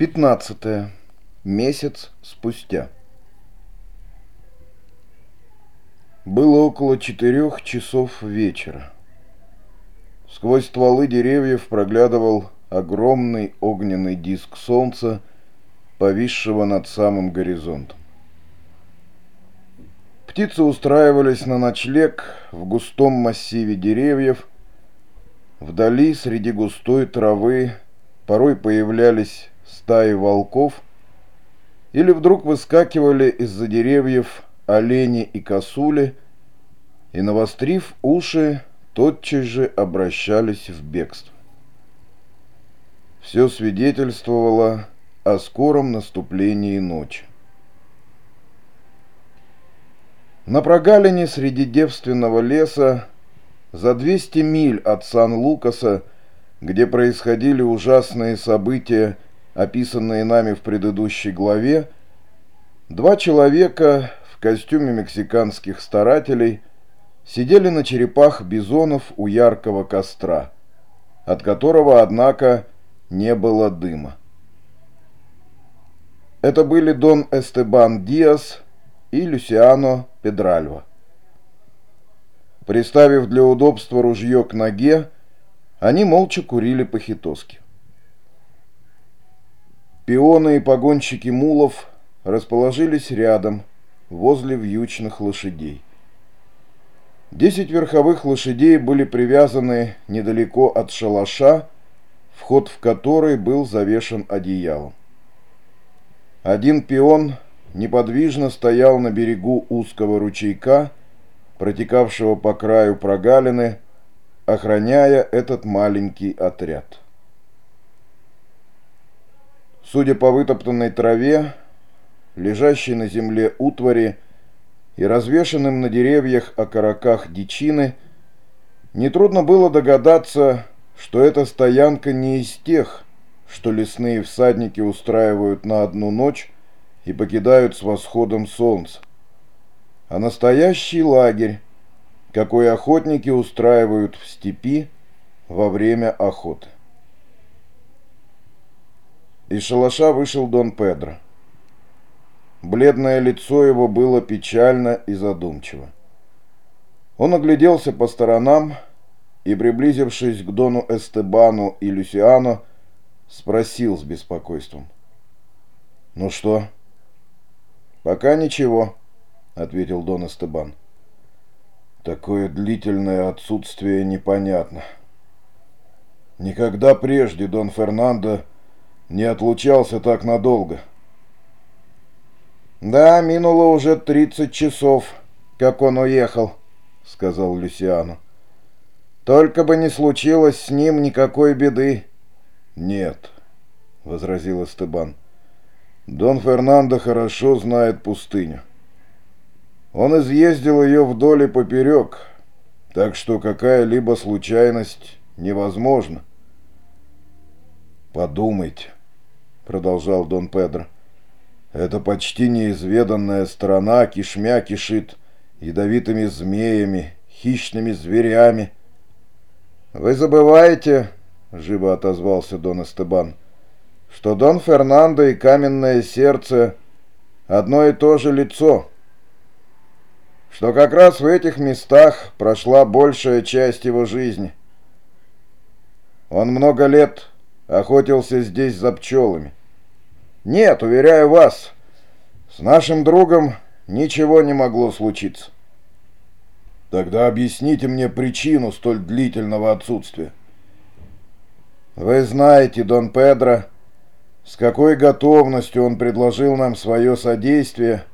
15. Месяц спустя. Было около четырех часов вечера. Сквозь стволы деревьев проглядывал огромный огненный диск солнца, повисшего над самым горизонтом. Птицы устраивались на ночлег в густом массиве деревьев. Вдали, среди густой травы, порой появлялись стаи волков, или вдруг выскакивали из-за деревьев олени и косули, и, навострив уши, тотчас же обращались в бегство. Все свидетельствовало о скором наступлении ночи. На прогалине среди девственного леса за 200 миль от Сан-Лукаса, где происходили ужасные события, описанные нами в предыдущей главе, два человека в костюме мексиканских старателей сидели на черепах бизонов у яркого костра, от которого, однако, не было дыма. Это были Дон Эстебан Диас и Люсиано Педральва. Приставив для удобства ружье к ноге, они молча курили по-хитоски. Пионы и погонщики мулов расположились рядом, возле вьючных лошадей. Десять верховых лошадей были привязаны недалеко от шалаша, вход в который был завешен одеялом. Один пион неподвижно стоял на берегу узкого ручейка, протекавшего по краю прогалины, охраняя этот маленький отряд. Судя по вытоптанной траве, лежащей на земле утвари и развешанным на деревьях окороках дичины, нетрудно было догадаться, что эта стоянка не из тех, что лесные всадники устраивают на одну ночь и покидают с восходом солнца, а настоящий лагерь, какой охотники устраивают в степи во время охоты. Из шалаша вышел Дон Педро. Бледное лицо его было печально и задумчиво. Он огляделся по сторонам и, приблизившись к Дону Эстебану и Люсиану, спросил с беспокойством. «Ну что?» «Пока ничего», — ответил Дон Эстебан. «Такое длительное отсутствие непонятно. Никогда прежде Дон Фернандо не отлучался так надолго. «Да, минуло уже тридцать часов, как он уехал», — сказал Люсиану. «Только бы не случилось с ним никакой беды». «Нет», — возразил Эстебан. «Дон Фернандо хорошо знает пустыню. Он изъездил ее вдоль и поперек, так что какая-либо случайность невозможна». «Подумайте», продолжал Дон Педро. Это почти неизведанная страна кишмя кишит ядовитыми змеями, хищными зверями. Вы забываете, живо отозвался Дон Эстебан, что Дон Фернандо и каменное сердце одно и то же лицо, что как раз в этих местах прошла большая часть его жизни. Он много лет охотился здесь за пчелами. Нет, уверяю вас, с нашим другом ничего не могло случиться. Тогда объясните мне причину столь длительного отсутствия. Вы знаете, Дон Педро, с какой готовностью он предложил нам свое содействие,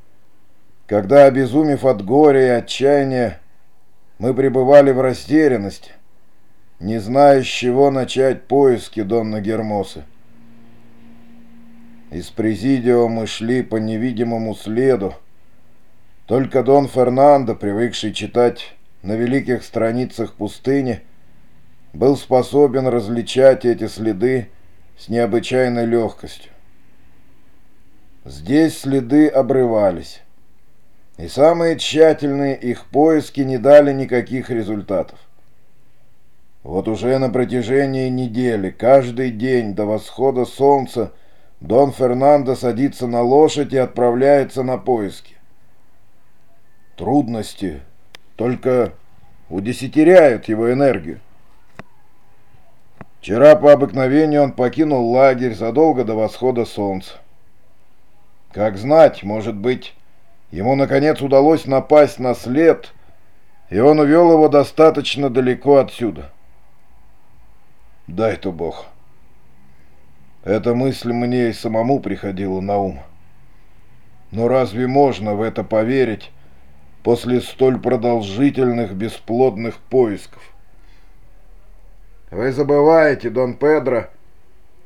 когда, обезумев от горя и отчаяния, мы пребывали в растерянности, не зная, с чего начать поиски Донна Гермосы. Из президио мы шли по невидимому следу. Только Дон Фернандо, привыкший читать на великих страницах пустыни, был способен различать эти следы с необычайной легкостью. Здесь следы обрывались, и самые тщательные их поиски не дали никаких результатов. Вот уже на протяжении недели, каждый день до восхода солнца, Дон Фернандо садится на лошадь и отправляется на поиски. Трудности только удесятеряют его энергию. Вчера по обыкновению он покинул лагерь задолго до восхода солнца. Как знать, может быть, ему наконец удалось напасть на след, и он увел его достаточно далеко отсюда. Дай-то Бог. Эта мысль мне и самому приходила на ум. Но разве можно в это поверить после столь продолжительных бесплодных поисков? Вы забываете, Дон Педро,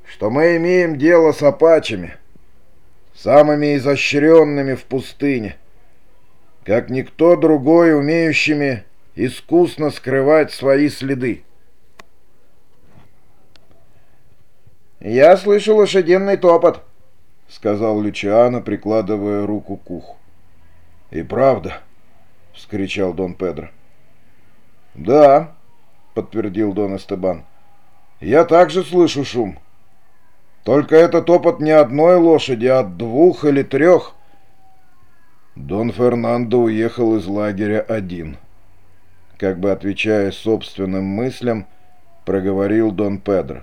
что мы имеем дело с апачами, самыми изощренными в пустыне, как никто другой, умеющими искусно скрывать свои следы. «Я слышу лошадиный топот», — сказал Лючиано, прикладывая руку к уху. «И правда», — вскричал Дон Педро. «Да», — подтвердил Дон Эстебан, — «я также слышу шум. Только это топот не одной лошади, а двух или трех». Дон Фернандо уехал из лагеря один. Как бы отвечая собственным мыслям, проговорил Дон Педро.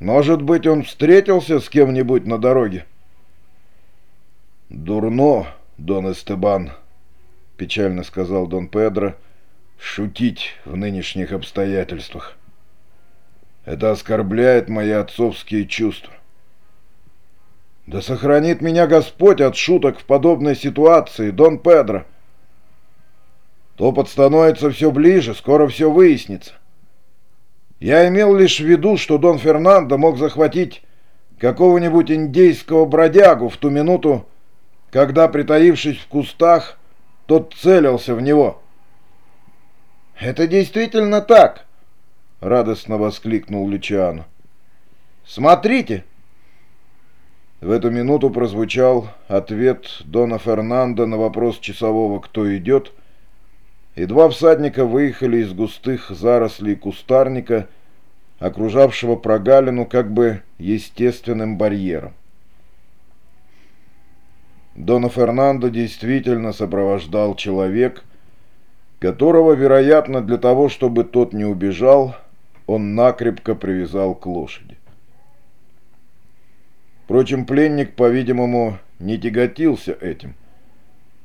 Может быть, он встретился с кем-нибудь на дороге? Дурно, Дон Эстебан, печально сказал Дон Педро, шутить в нынешних обстоятельствах. Это оскорбляет мои отцовские чувства. Да сохранит меня Господь от шуток в подобной ситуации, Дон Педро. Топот становится все ближе, скоро все выяснится. Я имел лишь в виду, что Дон Фернандо мог захватить какого-нибудь индейского бродягу в ту минуту, когда, притаившись в кустах, тот целился в него. «Это действительно так!» — радостно воскликнул Лючиано. «Смотрите!» В эту минуту прозвучал ответ Дона Фернандо на вопрос часового «Кто идет?», и два всадника выехали из густых зарослей кустарника, окружавшего прогалину как бы естественным барьером. Дона Фернандо действительно сопровождал человек, которого, вероятно, для того, чтобы тот не убежал, он накрепко привязал к лошади. Впрочем, пленник, по-видимому, не тяготился этим.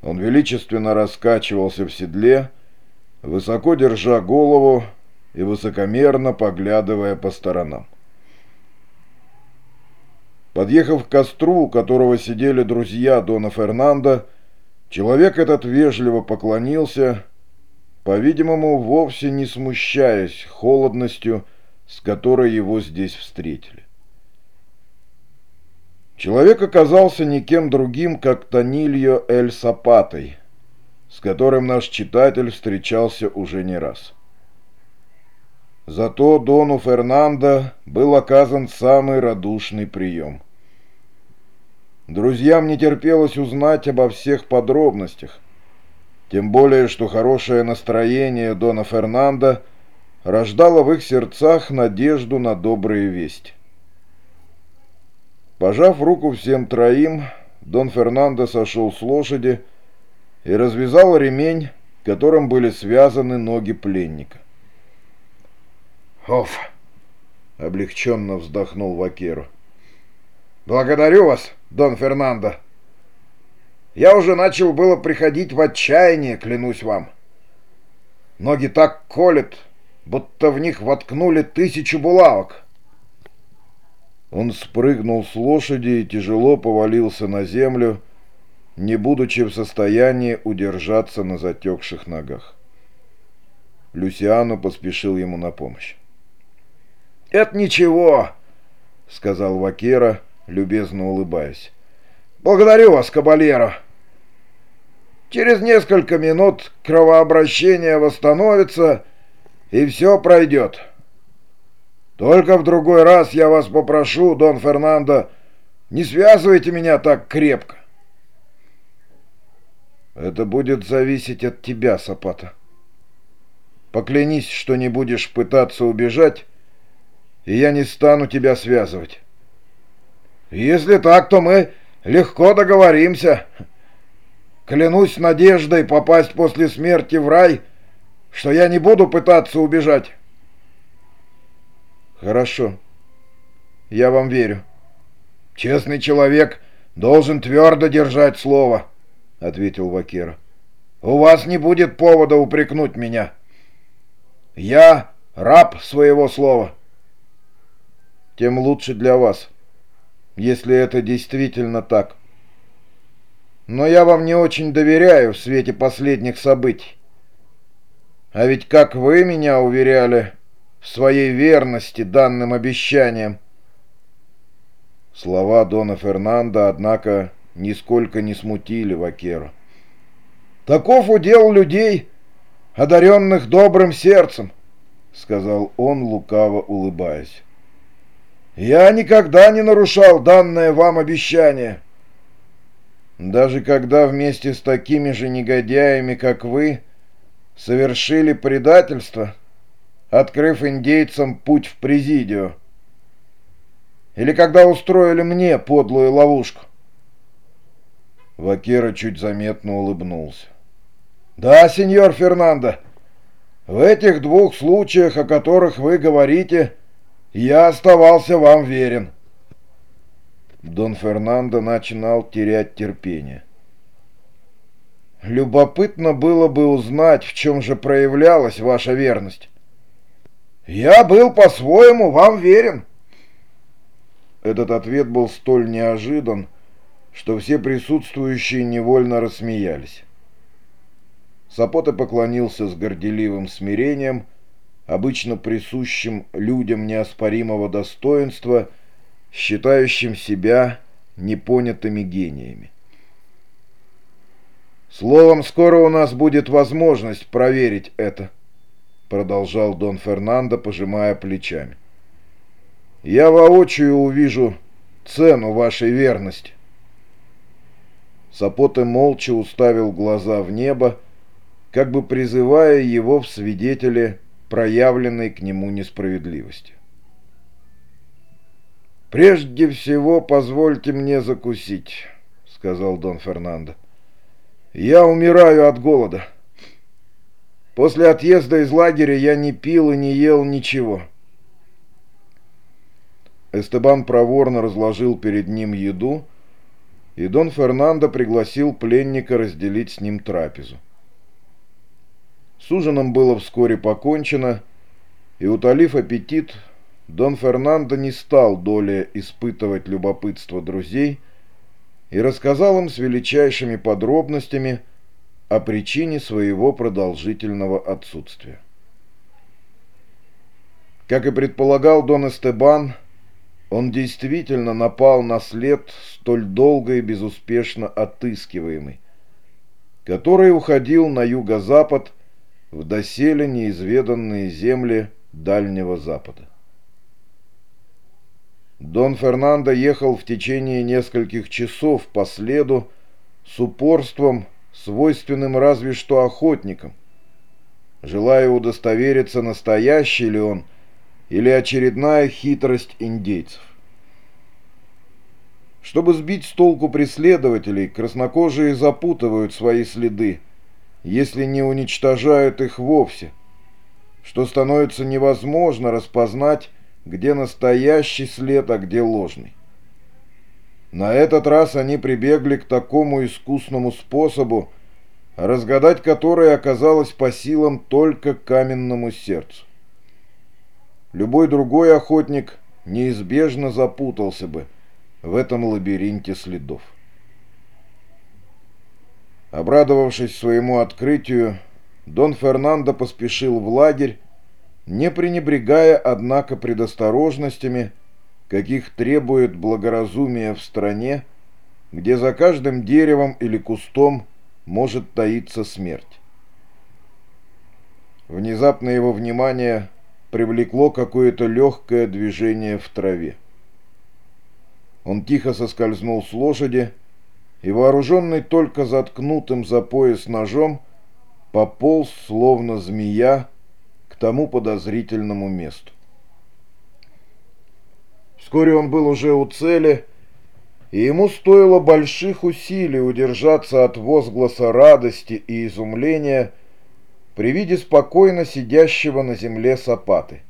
Он величественно раскачивался в седле, высоко держа голову и высокомерно поглядывая по сторонам. Подъехав к костру, у которого сидели друзья Дона Фернандо, человек этот вежливо поклонился, по-видимому, вовсе не смущаясь холодностью, с которой его здесь встретили. Человек оказался никем другим, как Танильо Эль Сапатой – с которым наш читатель встречался уже не раз. Зато Дону Фернандо был оказан самый радушный прием. Друзьям не терпелось узнать обо всех подробностях, тем более, что хорошее настроение Дона Фернандо рождало в их сердцах надежду на добрые вести. Пожав руку всем троим, Дон Фернандо сошел с лошади и развязал ремень, которым были связаны ноги пленника. «Оф!» — облегченно вздохнул Вакеру. «Благодарю вас, Дон Фернандо. Я уже начал было приходить в отчаяние, клянусь вам. Ноги так колят, будто в них воткнули тысячу булавок». Он спрыгнул с лошади и тяжело повалился на землю, не будучи в состоянии удержаться на затекших ногах. Люсиану поспешил ему на помощь. «Это ничего», — сказал Вакера, любезно улыбаясь. «Благодарю вас, кабалера. Через несколько минут кровообращение восстановится, и все пройдет. Только в другой раз я вас попрошу, Дон Фернандо, не связывайте меня так крепко. Это будет зависеть от тебя, Сапата. Поклянись, что не будешь пытаться убежать, и я не стану тебя связывать. Если так, то мы легко договоримся. Клянусь надеждой попасть после смерти в рай, что я не буду пытаться убежать. Хорошо. Я вам верю. Честный человек должен твердо держать слово, ответил Вакера. У вас не будет повода упрекнуть меня. Я раб своего слова. Тем лучше для вас, если это действительно так. Но я вам не очень доверяю в свете последних событий. А ведь как вы меня уверяли в своей верности данным обещаниям. Слова Дона Фернанда, однако, нисколько не смутили Вакера. Таков удел людей, одаренных добрым сердцем, — сказал он, лукаво улыбаясь. Я никогда не нарушал данное вам обещание. Даже когда вместе с такими же негодяями, как вы, совершили предательство, открыв индейцам путь в Президио. Или когда устроили мне подлую ловушку. Вакера чуть заметно улыбнулся. «Да, сеньор Фернандо, в этих двух случаях, о которых вы говорите, я оставался вам верен». Дон Фернандо начинал терять терпение. «Любопытно было бы узнать, в чем же проявлялась ваша верность». «Я был по-своему вам верен». Этот ответ был столь неожидан, что все присутствующие невольно рассмеялись. Сапота поклонился с горделивым смирением, обычно присущим людям неоспоримого достоинства, считающим себя непонятыми гениями. «Словом, скоро у нас будет возможность проверить это», — продолжал Дон Фернандо, пожимая плечами. «Я воочию увижу цену вашей верности». Сапоте молча уставил глаза в небо, как бы призывая его в свидетели проявленной к нему несправедливости. «Прежде всего позвольте мне закусить», — сказал Дон Фернандо. «Я умираю от голода. После отъезда из лагеря я не пил и не ел ничего». Эстебан проворно разложил перед ним еду, и Дон Фернандо пригласил пленника разделить с ним трапезу. С ужином было вскоре покончено, и, утолив аппетит, Дон Фернандо не стал долее испытывать любопытство друзей и рассказал им с величайшими подробностями о причине своего продолжительного отсутствия. Как и предполагал Дон Эстебан, он действительно напал на след столь долго и безуспешно отыскиваемый, который уходил на юго-запад в доселе неизведанные земли Дальнего Запада. Дон Фернандо ехал в течение нескольких часов по следу с упорством, свойственным разве что охотникам, желая удостовериться, настоящий ли он или очередная хитрость индейцев. Чтобы сбить с толку преследователей, краснокожие запутывают свои следы – если не уничтожают их вовсе, что становится невозможно распознать, где настоящий след, а где ложный. На этот раз они прибегли к такому искусному способу, разгадать который оказалось по силам только каменному сердцу. Любой другой охотник неизбежно запутался бы в этом лабиринте следов. Обрадовавшись своему открытию, Дон Фернандо поспешил в лагерь, не пренебрегая, однако, предосторожностями, каких требует благоразумие в стране, где за каждым деревом или кустом может таиться смерть. Внезапно его внимание привлекло какое-то легкое движение в траве. Он тихо соскользнул с лошади и, вооруженный только заткнутым за пояс ножом, пополз, словно змея, к тому подозрительному месту. Вскоре он был уже у цели, и ему стоило больших усилий удержаться от возгласа радости и изумления при виде спокойно сидящего на земле сапаты.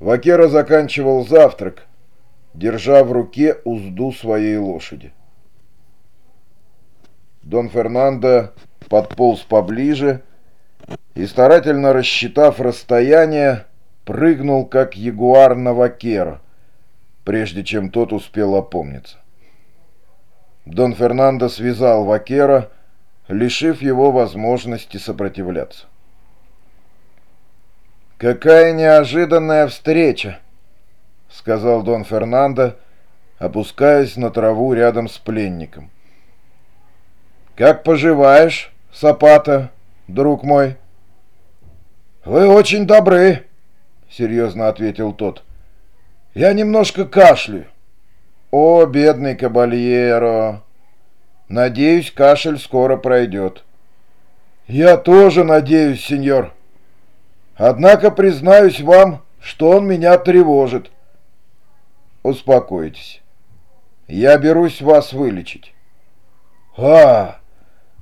Вакера заканчивал завтрак, держа в руке узду своей лошади. Дон Фернандо подполз поближе и, старательно рассчитав расстояние, прыгнул, как ягуар на Вакера, прежде чем тот успел опомниться. Дон Фернандо связал Вакера, лишив его возможности сопротивляться. «Какая неожиданная встреча!» — сказал Дон Фернандо, опускаясь на траву рядом с пленником. «Как поживаешь, Сапата, друг мой?» «Вы очень добры», — серьезно ответил тот. «Я немножко кашляю». «О, бедный кабальеро! Надеюсь, кашель скоро пройдет». «Я тоже надеюсь, сеньор. Однако признаюсь вам, что он меня тревожит». «Успокойтесь. Я берусь вас вылечить». «А,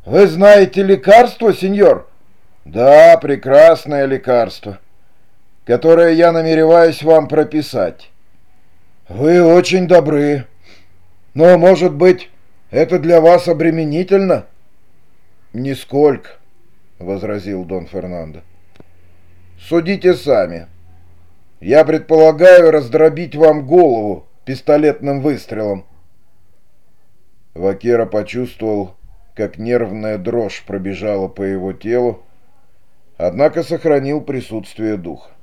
вы знаете лекарство, сеньор?» «Да, прекрасное лекарство, которое я намереваюсь вам прописать». «Вы очень добры. Но, может быть, это для вас обременительно?» «Нисколько», — возразил Дон Фернандо. «Судите сами. Я предполагаю раздробить вам голову пистолетным выстрелом». Вакера почувствовал, как нервная дрожь пробежала по его телу, однако сохранил присутствие духа.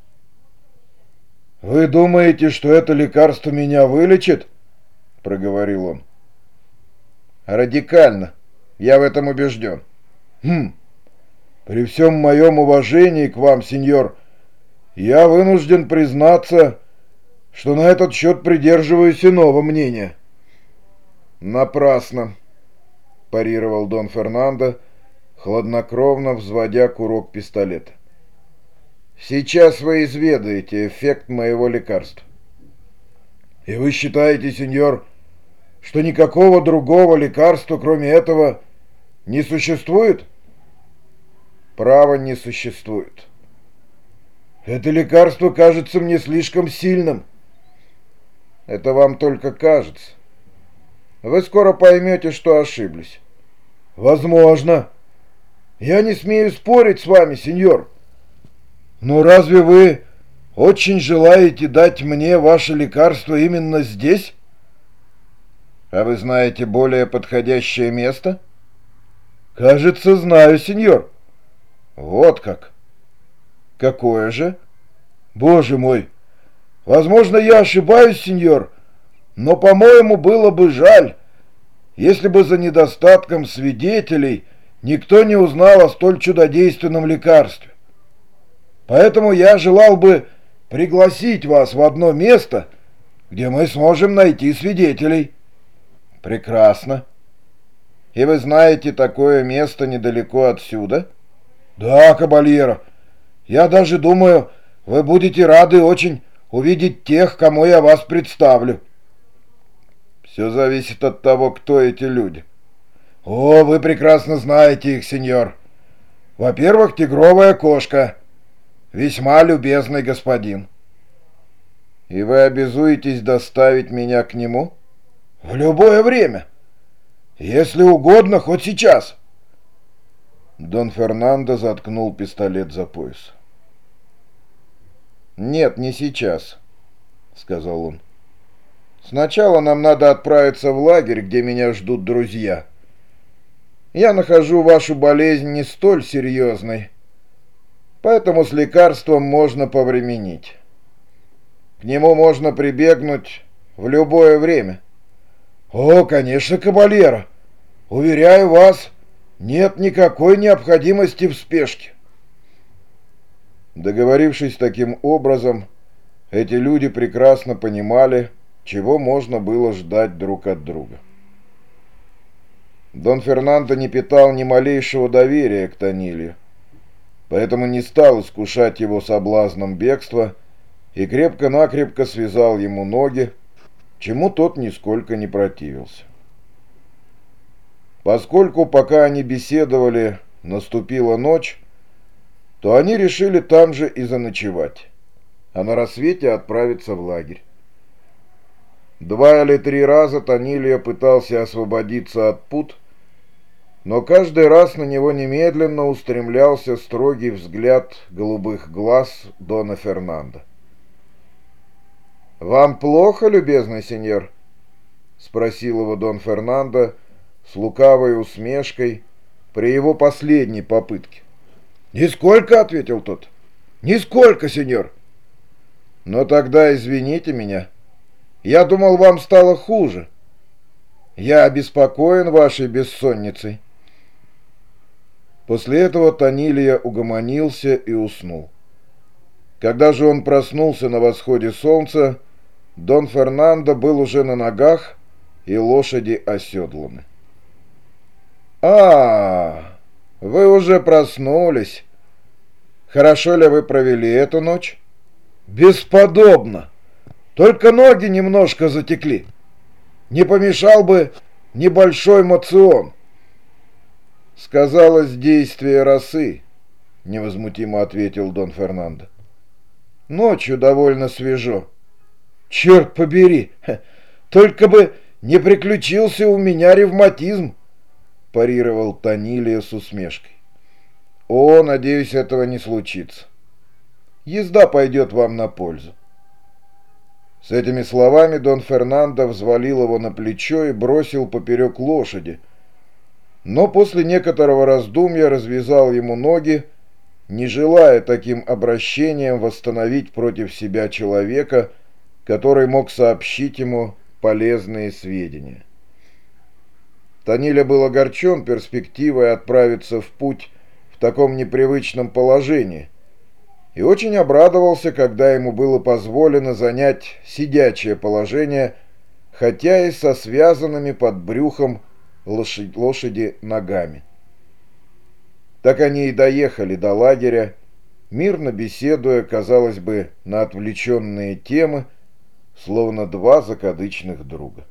«Вы думаете, что это лекарство меня вылечит?» — проговорил он. «Радикально. Я в этом убежден». «Хм. При всем моем уважении к вам, сеньор, я вынужден признаться, что на этот счет придерживаюсь иного мнения». «Напрасно», — парировал Дон Фернандо, — хладнокровно взводя курок пистолета. «Сейчас вы изведаете эффект моего лекарства». «И вы считаете, сеньор, что никакого другого лекарства, кроме этого, не существует?» «Право не существует». «Это лекарство кажется мне слишком сильным». «Это вам только кажется. Вы скоро поймете, что ошиблись». «Возможно». Я не смею спорить с вами, сеньор. Но разве вы очень желаете дать мне ваше лекарство именно здесь? А вы знаете более подходящее место? Кажется, знаю, сеньор. Вот как. Какое же? Боже мой! Возможно, я ошибаюсь, сеньор, но, по-моему, было бы жаль, если бы за недостатком свидетелей никто не узнал о столь чудодейственном лекарстве. Поэтому я желал бы пригласить вас в одно место, где мы сможем найти свидетелей. Прекрасно. И вы знаете такое место недалеко отсюда? Да, кабальера. Я даже думаю, вы будете рады очень увидеть тех, кому я вас представлю. Все зависит от того, кто эти люди. «О, вы прекрасно знаете их, сеньор. Во-первых, тигровая кошка. Весьма любезный господин». «И вы обязуетесь доставить меня к нему?» «В любое время. Если угодно, хоть сейчас». Дон Фернандо заткнул пистолет за пояс. «Нет, не сейчас», — сказал он. «Сначала нам надо отправиться в лагерь, где меня ждут друзья». Я нахожу вашу болезнь не столь серьезной, поэтому с лекарством можно повременить. К нему можно прибегнуть в любое время. О, конечно, кабалера. Уверяю вас, нет никакой необходимости в спешке. Договорившись таким образом, эти люди прекрасно понимали, чего можно было ждать друг от друга. Дон Фернандо не питал ни малейшего доверия к Таниле, поэтому не стал искушать его соблазном бегства и крепко-накрепко связал ему ноги, чему тот нисколько не противился. Поскольку пока они беседовали, наступила ночь, то они решили там же и заночевать, а на рассвете отправиться в лагерь. Два или три раза Танилия пытался освободиться от пут, но каждый раз на него немедленно устремлялся строгий взгляд голубых глаз Дона Фернандо. «Вам плохо, любезный сеньор?» — спросил его Дон Фернандо с лукавой усмешкой при его последней попытке. «Нисколько», — ответил тот. «Нисколько, сеньор». «Но тогда извините меня. Я думал, вам стало хуже. Я обеспокоен вашей бессонницей». После этого Танилия угомонился и уснул. Когда же он проснулся на восходе солнца, Дон Фернандо был уже на ногах, и лошади оседланы. «А, вы уже проснулись. Хорошо ли вы провели эту ночь?» «Бесподобно! Только ноги немножко затекли. Не помешал бы небольшой мацион». «Сказалось действие росы», — невозмутимо ответил Дон Фернандо. «Ночью довольно свежо». «Черт побери! Только бы не приключился у меня ревматизм!» парировал Танилия с усмешкой. «О, надеюсь, этого не случится. Езда пойдет вам на пользу». С этими словами Дон Фернандо взвалил его на плечо и бросил поперек лошади, но после некоторого раздумья развязал ему ноги, не желая таким обращением восстановить против себя человека, который мог сообщить ему полезные сведения. Таниля был огорчен перспективой отправиться в путь в таком непривычном положении и очень обрадовался, когда ему было позволено занять сидячее положение, хотя и со связанными под брюхом лошадь, лошади ногами. Так они и доехали до лагеря, мирно беседуя, казалось бы, на отвлеченные темы, словно два закадычных друга.